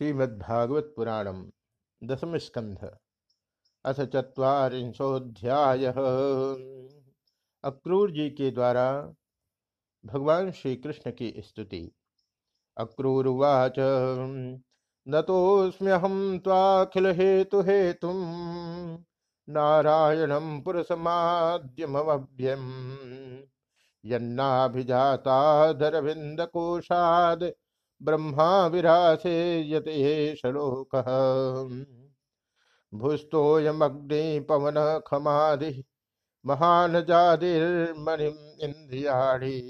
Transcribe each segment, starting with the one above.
श्रीमद्भागवत पुराणम दसम स्कंध अथ चुरीशोध्याय अक्रूर जी के द्वारा भगवान श्री कृष्ण की स्तुति। अक्रूरुवाच नतोस्म्यहम ताखिल हेतु हेतु नारायणम पुरुषमाद्यमभ्यम यन्नाभिजाताधरविंदकोशाद ब्रह्मा विरासे यते श्लोक। भुस्तोयमग्नि पवन खमादि महान जादिर्मणिम इंद्रियाणी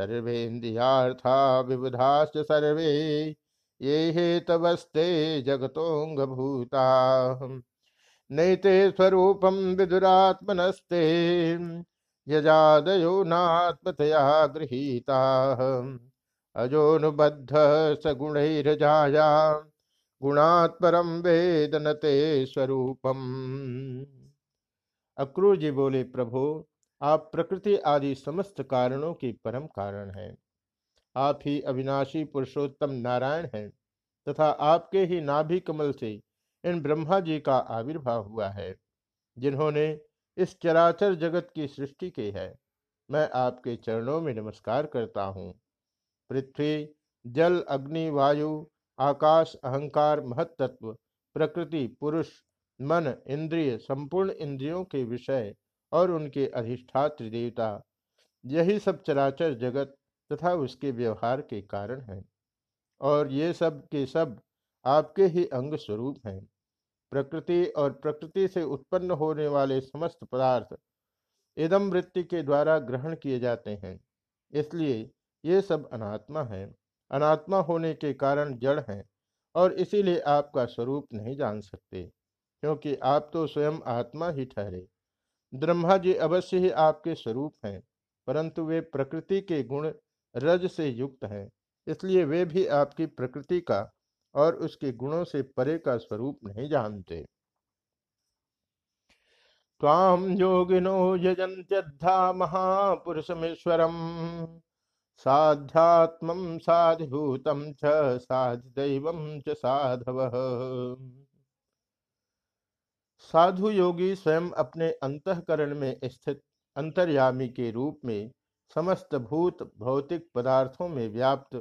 सर्वेन्द्रियार्था विबुधाश्च सर्वे, ये हेतवस्ते जगतोऽङ्गभूता। नैते स्वरूपं विदुरात्मनस्ते यजादयो नात्मतया गृहीताः। अजोनुबद्ध सगुणैरजाया गुणात् परम वेदनते स्वरूपम। अक्रूर जी बोले, प्रभो, आप प्रकृति आदि समस्त कारणों के परम कारण हैं। आप ही अविनाशी पुरुषोत्तम नारायण हैं तथा आपके ही नाभि कमल से इन ब्रह्मा जी का आविर्भाव हुआ है, जिन्होंने इस चराचर जगत की सृष्टि की है। मैं आपके चरणों में नमस्कार करता हूँ। पृथ्वी, जल, अग्नि, वायु, आकाश, अहंकार महत्त्व प्रकृति, पुरुष, मन, इंद्रिय, संपूर्ण इंद्रियों के विषय और उनके अधिष्ठात्र देवता। यही सब चराचर जगत तथा उसके व्यवहार के कारण हैं। और ये सब के सब आपके ही अंग स्वरूप हैं। प्रकृति और प्रकृति से उत्पन्न होने वाले समस्त पदार्थ इदम वृत्ति के द्वारा ग्रहण किए जाते हैं। इसलिए ये सब अनात्मा है। अनात्मा होने के कारण जड़ हैं और इसीलिए आपका स्वरूप नहीं जान सकते, क्योंकि आप तो स्वयं आत्मा ही ठहरे। ब्रह्मा जी अवश्य ही आपके स्वरूप हैं, परंतु वे प्रकृति के गुण रज से युक्त हैं, इसलिए वे भी आपकी प्रकृति का और उसके गुणों से परे का स्वरूप नहीं जानते। ताम योगिनो यजंत्यद्धा महापुरुषमेश्वरम। साध्यात्म साधिभूतम च साधिदैव च साधव। साधु योगी स्वयं अपने अंतकरण में स्थित अंतर्यामी के रूप में समस्त भूत भौतिक पदार्थों में व्याप्त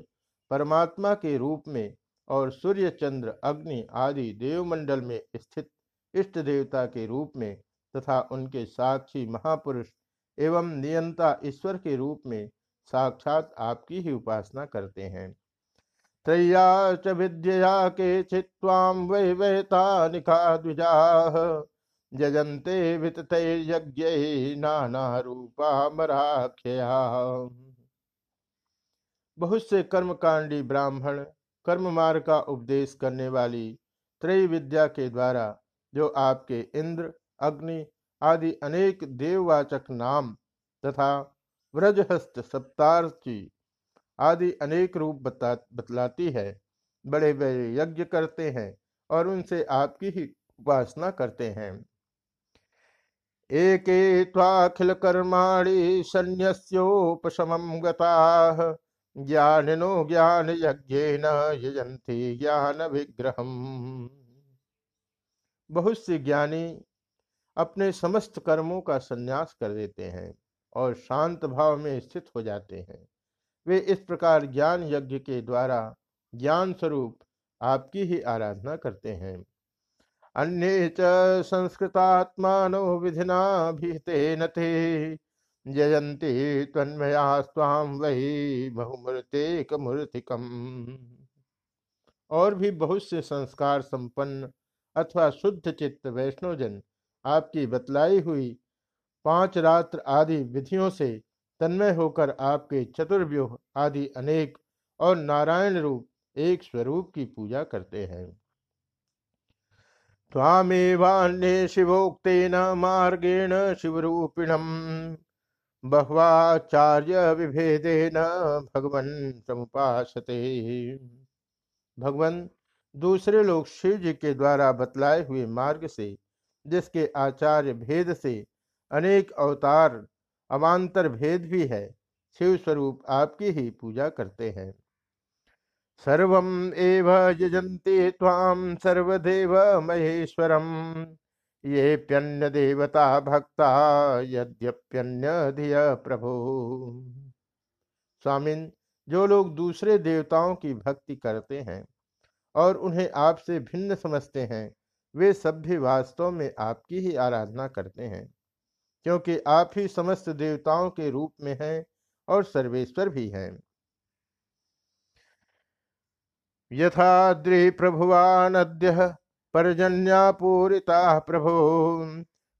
परमात्मा के रूप में और सूर्य, चंद्र, अग्नि आदि देवमंडल में स्थित इष्ट देवता के रूप में तथा उनके साक्षी महापुरुष एवं नियंता ईश्वर के रूप में साक्षात आपकी ही उपासना करते हैं। त्रैया च विद्या के चित्वाम वै वैता निखा द्विजा। जजंते विततैर्यज्ञ नाना रूपा मराख्या बहुत से कर्मकांडी ब्राह्मण कर्म मार्ग का उपदेश करने वाली त्रय विद्या के द्वारा जो आपके इंद्र, अग्नि आदि अनेक देववाचक नाम तथा व्रजहस्त सप्तार्थी आदि अनेक रूप बता, बतलाती है। बड़े बड़े यज्ञ करते हैं और उनसे आपकी ही उपासना करते हैं। एके त्वाखिल कर्माणि संन्यस्योपशमं गताः। ज्ञान यज्ञेन यजन्ति ज्ञान विग्रहम। बहुत से ज्ञानी अपने समस्त कर्मों का संन्यास कर देते हैं। और शांत भाव में स्थित हो जाते हैं। वे इस प्रकार ज्ञान यज्ञ के द्वारा ज्ञान स्वरूप आपकी ही आराधना करते हैं। अन्ये च संस्कृतात्मानो विधिना भितेन ते, जयन्ति त्वन्मया स्वाम वही बहुमूर्तिकम और भी बहुत से संस्कार संपन्न अथवा शुद्ध चित्त वैष्णोजन आपकी बतलाई हुई पाँच रात्र आदि विधियों से तन्मय होकर आपके चतुर्व्यूह आदि अनेक और नारायण रूप एक स्वरूप की पूजा करते हैं। त्वामेवान्ये शिवोक्तेन मार्गेण शिवरूपिणम्। बह्वाचार्य विभेदेन भगवन समुपासते। भगवान दूसरे लोग शिव जी के द्वारा बतलाए हुए मार्ग से, जिसके आचार्य भेद से अनेक अवतार, अवान्तर भेद भी है। शिव स्वरूप आपकी ही पूजा करते हैं। सर्व एव यजन्ति त्वाम सर्वदेव महेश्वरम। ये प्यन्य देवता भक्ता यद्यप्यन्य धिय प्रभु। स्वामिन, जो लोग दूसरे देवताओं की भक्ति करते हैं और उन्हें आपसे भिन्न समझते हैं, वे भी वास्तव में आपकी ही आराधना करते हैं। क्योंकि आप ही समस्त देवताओं के रूप में हैं और सर्वेश्वर भी हैं। यथाद्रि प्रभुवानद्य पर्जन्यापूरिता प्रभो।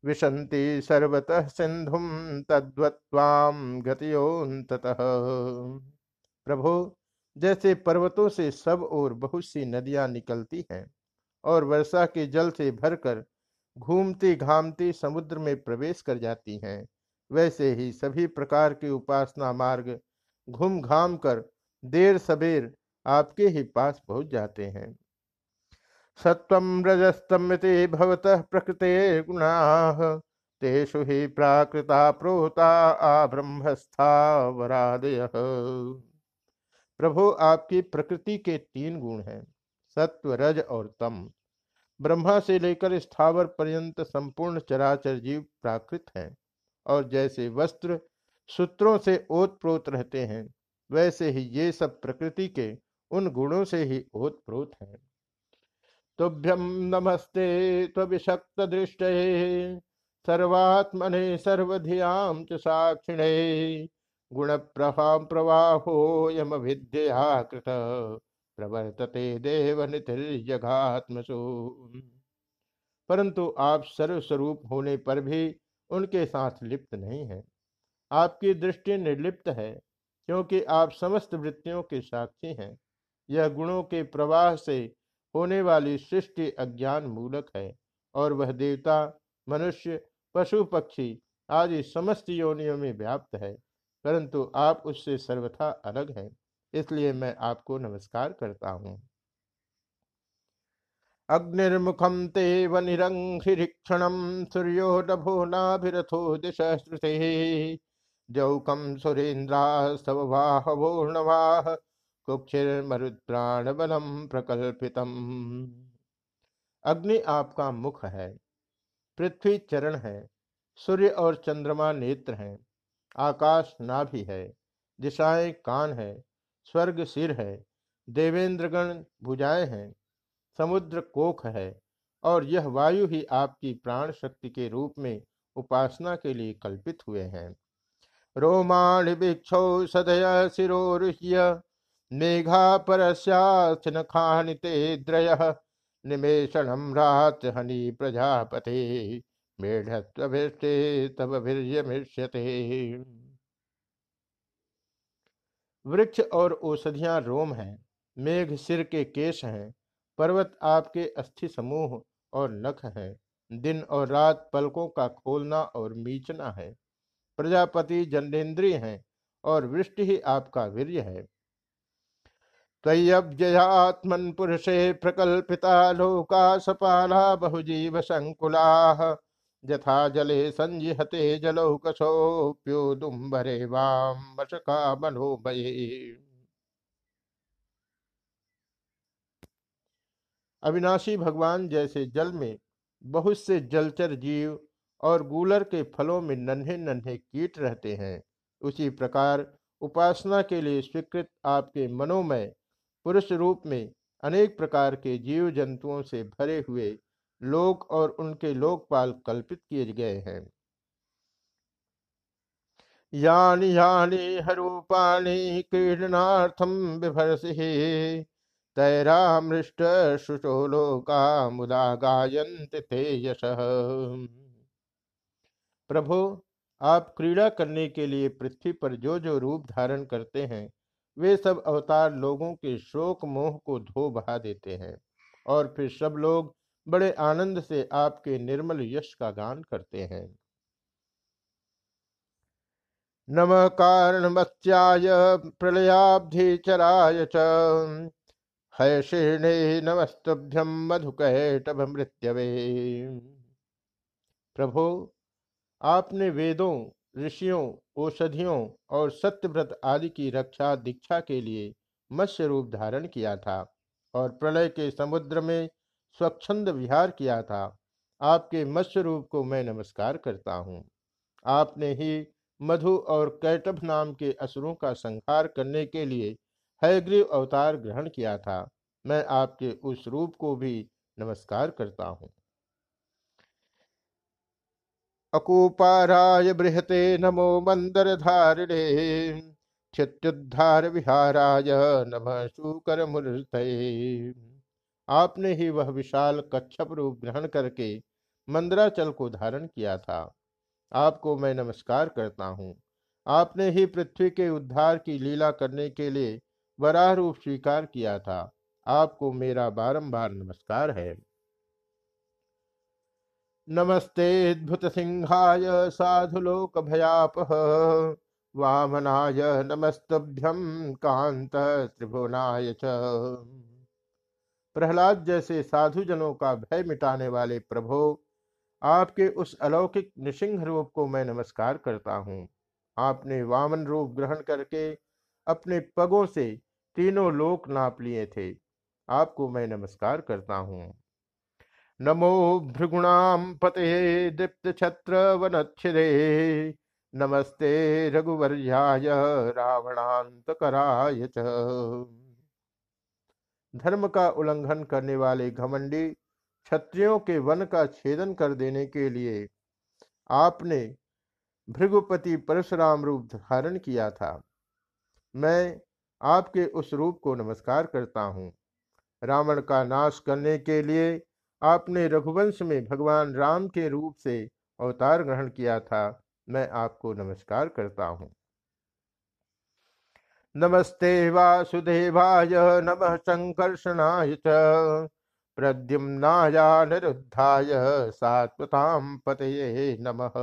विशंति सर्वतः सिंधुम तद्वत्वाम गतियोन्ततः प्रभो, जैसे पर्वतों से सब और बहुत सी नदियाँ निकलती हैं और वर्षा के जल से भरकर घूमती घामती समुद्र में प्रवेश कर जाती हैं। वैसे ही सभी प्रकार के उपासना मार्ग घूम घाम कर देर सबेर आपके ही पास पहुँच जाते हैं। सत्वं रजस्तमिति भवतः प्रकृते गुणाः, तेषु ही प्राकृता प्रोता वरादय प्रभु आपकी प्रकृति के तीन गुण हैं, सत्व, रज और तम। ब्रह्मा से लेकर स्थावर पर्यंत संपूर्ण चराचर जीव प्राकृत हैं और जैसे वस्त्र सूत्रों से ओतप्रोत रहते हैं, वैसे ही ये सब प्रकृति के उन गुणों से ही ओतप्रोत हैं। तुभ्यं नमस्ते त्वभिषक्त दृष्ट, सर्वात्मने सर्वधियाँ च साक्षिणे गुण प्रवाहो यम विद्या कृत। प्रवर्तते देव नितिर्जघात्मसु परंतु आप सर्वस्वरूप होने पर भी उनके साथ लिप्त नहीं है। आपकी दृष्टि निर्लिप्त है, क्योंकि आप समस्त वृत्तियों के साक्षी हैं। यह गुणों के प्रवाह से होने वाली सृष्टि अज्ञान मूलक है, और वह देवता, मनुष्य, पशु, पक्षी आदि समस्त योनियों में व्याप्त है, परंतु आप उससे सर्वथा अलग हैं। इसलिए मैं आपको नमस्कार करता हूँ। अग्निर्मुखम ते वनिरंघिरीक्षण सूर्यो नभो नाभिरथो दिश जौकम सुरेन्द्रास्तवाहवोर्णवाह कुक्षिर्मरुद्राण बलम प्रकल्पितम। अग्नि आपका मुख है, पृथ्वी चरण है, सूर्य और चंद्रमा नेत्र हैं, आकाश नाभि है, दिशाएँ कान है स्वर्ग सिर है, देवेंद्रगण भुजाएँ हैं, समुद्र कोख है, और यह वायु ही आपकी प्राण शक्ति के रूप में उपासना के लिए कल्पित हुए हैं। रोमाण भिक्षौ सदय सिरोरुह्य, मेघा परस्याचन खानिते द्रय निमेषणम रात हनि प्रजापते मेढ़त्वभिष्टे तब वीर्यमिष्यते वृक्ष और औषधियाँ रोम हैं, मेघ सिर के केश हैं, पर्वत आपके अस्थि समूह और नख हैं, दिन और रात पलकों का खोलना और मीचना है, प्रजापति जनेन्द्रिय हैं और वृष्टि ही आपका वीर्य है। तय्यब्जयात्मन पुरुषे प्रकल्पिता लोका सपाला बहुजीव संकुला। यथा जले संजिहते जलौकसोप्योदुम्बरे वाम मशका मनोभये अविनाशी भगवान जैसे जल में बहुत से जलचर जीव और गूलर के फलों में नन्हे नन्हे कीट रहते हैं। उसी प्रकार उपासना के लिए स्वीकृत आपके मनोमय पुरुष रूप में अनेक प्रकार के जीव जंतुओं से भरे हुए लोक और उनके लोकपाल कल्पित किए गए हैं। यानी यानी हरूपाणी क्रीडनार्थम बिभर्षि तैरामृष्ट शुशोलोका मुदा गायंत थे यश प्रभु, आप क्रीड़ा करने के लिए पृथ्वी पर जो जो रूप धारण करते हैं, वे सब अवतार लोगों के शोक मोह को धो बहा देते हैं और फिर सब लोग बड़े आनंद से आपके निर्मल यश का गान करते हैं। नम कारण मत्याय प्रलयाब्धि चराय च। नमस्तभ्यम मधुकैटभ मृत्यवे। प्रभो, आपने वेदों, ऋषियों, औषधियों और सत्यव्रत आदि की रक्षा दीक्षा के लिए मत्स्य रूप धारण किया था और प्रलय के समुद्र में स्वच्छंद विहार किया था। आपके मत्स्य रूप को मैं नमस्कार करता हूँ। आपने ही मधु और कैटभ नाम के असुरों का संहार करने के लिए हयग्रीव अवतार ग्रहण किया था। मैं आपके उस रूप को भी नमस्कार करता हूँ। अकूपाराय बृहते नमो मंदर धारिणे चित्युद्धार विहाराय नम शूकर मूर्त आपने ही वह विशाल कच्छप रूप ग्रहण करके मंदराचल को धारण किया था। आपको मैं नमस्कार करता हूँ। आपने ही पृथ्वी के उद्धार की लीला करने के लिए वराह रूप स्वीकार किया था। आपको मेरा बारंबार नमस्कार है। नमस्ते अद्भुत सिंहाय साधुलोक भयाप। वामनाय नमस्तभ्यम कांत त्रिभुवनाय च। प्रहलाद जैसे साधुजनों का भय मिटाने वाले प्रभो, आपके उस अलौकिक निशिंग रूप को मैं नमस्कार करता हूँ। आपने वामन रूप ग्रहण करके अपने पगों से तीनों लोक नाप लिए थे। आपको मैं नमस्कार करता हूँ। नमो भृगुणाम पते दीप्त छत्र वनच्छिदे नमस्ते रघुवर्याय रावणांत कराय धर्म का उल्लंघन करने वाले घमंडी क्षत्रियों के वन का छेदन कर देने के लिए आपने भृगुपति परशुराम रूप धारण किया था। मैं आपके उस रूप को नमस्कार करता हूँ। रावण का नाश करने के लिए आपने रघुवंश में भगवान राम के रूप से अवतार ग्रहण किया था। मैं आपको नमस्कार करता हूँ। नमस्ते वासुदेवाय, नमः संकर्षणाय प्रद्युम्नाय निरुद्धाय सात्वताम पतये नमः।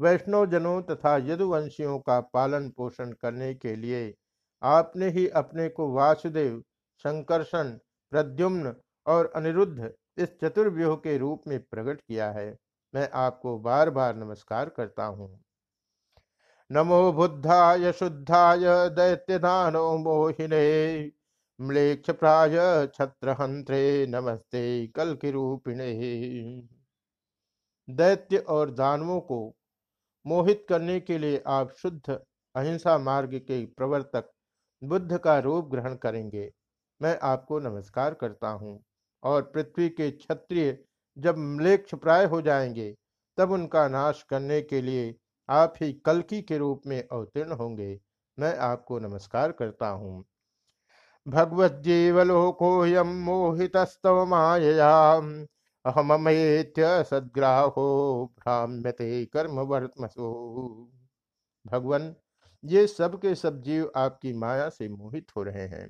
वैष्णव जनों तथा यदुवंशियों का पालन पोषण करने के लिए आपने ही अपने को वासुदेव, संकर्षण, प्रद्युम्न और अनिरुद्ध इस चतुर्व्यूह के रूप में प्रकट किया है। मैं आपको बार बार नमस्कार करता हूँ। नमो बुद्धाय, शुद्धाय दैत्यदानो मोहिने। म्लेक्ष प्राय छत्रहंत्रे, नमस्ते कल की रूपिणे दैत्य और दानवों को मोहित करने के लिए आप शुद्ध अहिंसा मार्ग के प्रवर्तक बुद्ध का रूप ग्रहण करेंगे। मैं आपको नमस्कार करता हूँ और पृथ्वी के क्षत्रिय जब म्लेक्ष प्राय हो जाएँगे, तब उनका नाश करने के लिए आप ही कलकी के रूप में अवतीर्ण होंगे। मैं आपको नमस्कार करता हूँ। भगवत जीवलोकोयम मोहितस्तव मायया सद्ग्राहो भ्राम्यते कर्म वर्तमसो भगवान, ये सब के सब जीव आपकी माया से मोहित हो रहे हैं।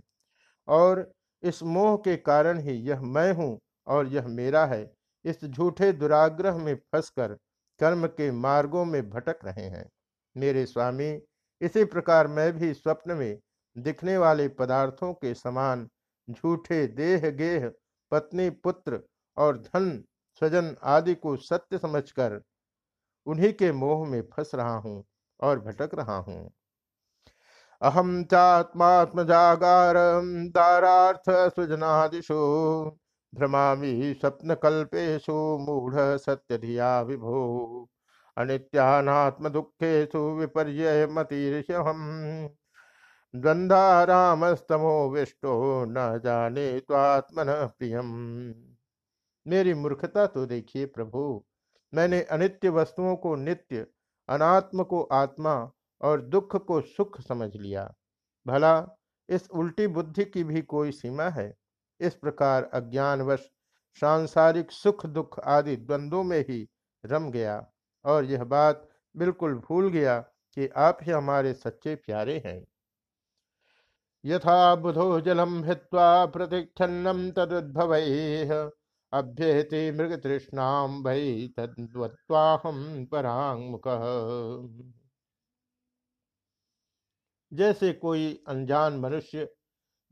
और इस मोह के कारण ही यह मैं हूँ और यह मेरा है। इस झूठे दुराग्रह में फंसकर कर्म के मार्गों में भटक रहे हैं। मेरे स्वामी, इसी प्रकार मैं भी स्वप्न में दिखने वाले पदार्थों के समान झूठे देह गेह पत्नी, पुत्र और धन, स्वजन आदि को सत्य समझकर उन्हीं के मोह में फंस रहा हूँ और भटक रहा हूँ। अहम चात्मात्म चात्मात्मजागार दारार्थ सृजनादिशु भ्रमामि स्वप्न कल्पेशु मूढ़ सत्य धिया विभो। अनित्यात्म दुखेशु विपर्य मतिर्षम द्वंद्वारामस्तमो विष्टो न जाने त्वात्मन प्रियम। मेरी मूर्खता तो देखिए प्रभु, मैंने अनित्य वस्तुओं को नित्य, अनात्म को आत्मा और दुख को सुख समझ लिया। भला, इस उल्टी बुद्धि की भी कोई सीमा है? इस प्रकार अज्ञानवश सांसारिक सुख दुख आदि द्वंद्वों में ही रम गया और यह बात बिल्कुल भूल गया कि आप ही हमारे सच्चे प्यारे हैं। यथा बुधो जलम हित्वा प्रतिक्षन्नम तदुद्भव अभ्येति मृग तृष्णाम भई तद्वत्वाहम परांगमुख जैसे कोई अनजान मनुष्य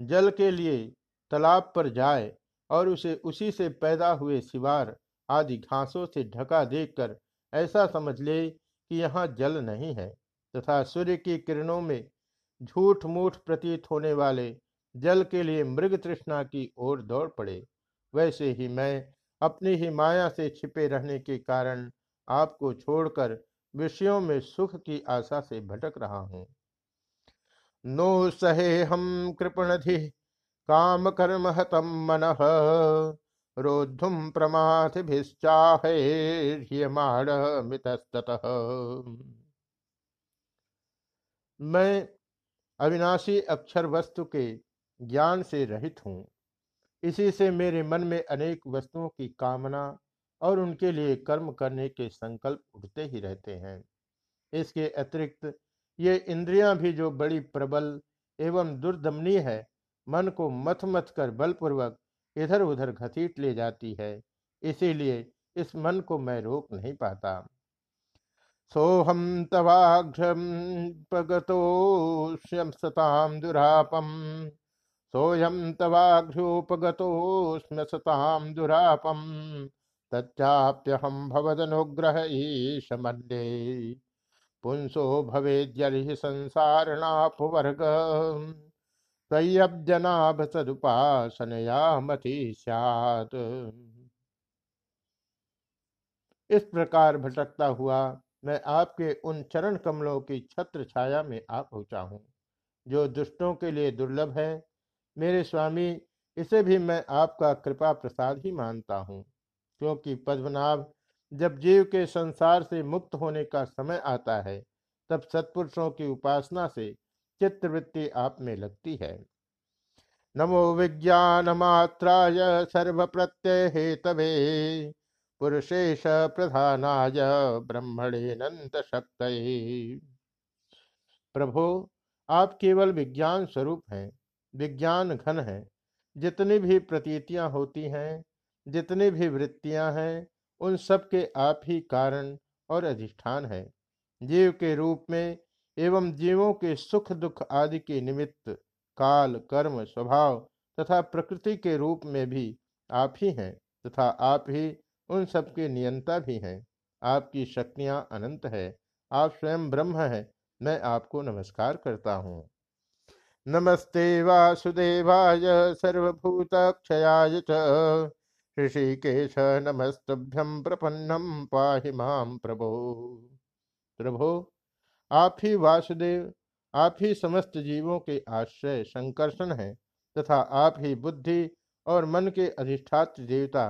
जल के लिए तालाब पर जाए और उसे उसी से पैदा हुए सिवार आदि घासों से ढका देखकर ऐसा समझ ले कि यहाँ जल नहीं है तथा सूर्य की किरणों में झूठ मूठ प्रतीत होने वाले जल के लिए मृग तृष्णा की ओर दौड़ पड़े। वैसे ही मैं अपनी ही माया से छिपे रहने के कारण आपको छोड़कर विषयों में सुख की आशा से भटक रहा हूँ। नो सहे हम कृपणधि काम कर्म हतम मन रोद्धुम मितस्तत मैं अविनाशी अक्षर वस्तु के ज्ञान से रहित हूँ। इसी से मेरे मन में अनेक वस्तुओं की कामना और उनके लिए कर्म करने के संकल्प उठते ही रहते हैं। इसके अतिरिक्त ये इंद्रियाँ भी जो बड़ी प्रबल एवं दुर्दमनीय है मन को मथ मथ कर बलपूर्वक इधर उधर घसीट ले जाती है। इसीलिए इस मन को मैं रोक नहीं पाता। सोहम तवाघ्रपगतोष्यम सताम दुरापम सोयम तवाघ्रोपगतोष्म सताम दुरापम तच्चाप्यहम भवदनुग्रह ईश मन्ये पुंसो भवेद्यर्हि संसारणापवर्ग त्वय्यब्जनाभ सदुपासनया मति इस प्रकार भटकता हुआ मैं आपके उन चरण कमलों की छत्र छाया में आ पहुँचा हूँ, जो दुष्टों के लिए दुर्लभ है। मेरे स्वामी, इसे भी मैं आपका कृपा प्रसाद ही मानता हूँ, क्योंकि पद्मनाभ, जब जीव के संसार से मुक्त होने का समय आता है, तब सत्पुरुषों की उपासना से चित्तवृत्ति आप में लगती है। नमो विज्ञान मात्राय सर्व प्रत्यय हेतवे पुरुषेश प्रधानाय ब्रह्मणे नंद शक्त प्रभो, आप केवल विज्ञान स्वरूप हैं, विज्ञान घन है, जितनी भी प्रतीतियाँ होती हैं, जितनी भी वृत्तियाँ हैं, उन सब के आप ही कारण और अधिष्ठान है। जीव के रूप में एवं जीवों के सुख दुख आदि के निमित्त काल, कर्म, स्वभाव तथा प्रकृति के रूप में भी आप ही हैं तथा आप ही उन सब के नियंता भी हैं। आपकी शक्तियाँ अनंत है। आप स्वयं ब्रह्म हैं। मैं आपको नमस्कार करता हूँ। नमस्ते वासुदेवाय सर्वभूत क्षयाय ऋषिकेश नमस्तभ्यम प्रपन्नम पाहि माम प्रभो। प्रभो आप ही वासुदेव, आप ही समस्त जीवों के आश्रय संकर्षण हैं तथा आप ही बुद्धि और मन के अधिष्ठात्र देवता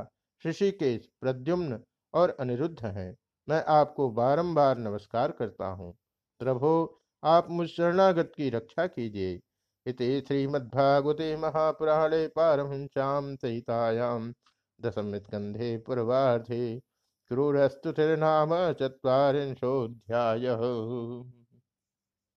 ऋषिकेश प्रद्युम्न और अनिरुद्ध हैं। मैं आपको बारंबार नमस्कार करता हूँ। प्रभो, आप मुझ शरणागत की रक्षा कीजिए। इति श्रीमद्भागवते महापुराणे पारमहंस्यां सहितायां दशमस्कन्धे पूर्वार्धे क्रूरस्तुतिर्नाम चत्वारिंशोऽध्यायः।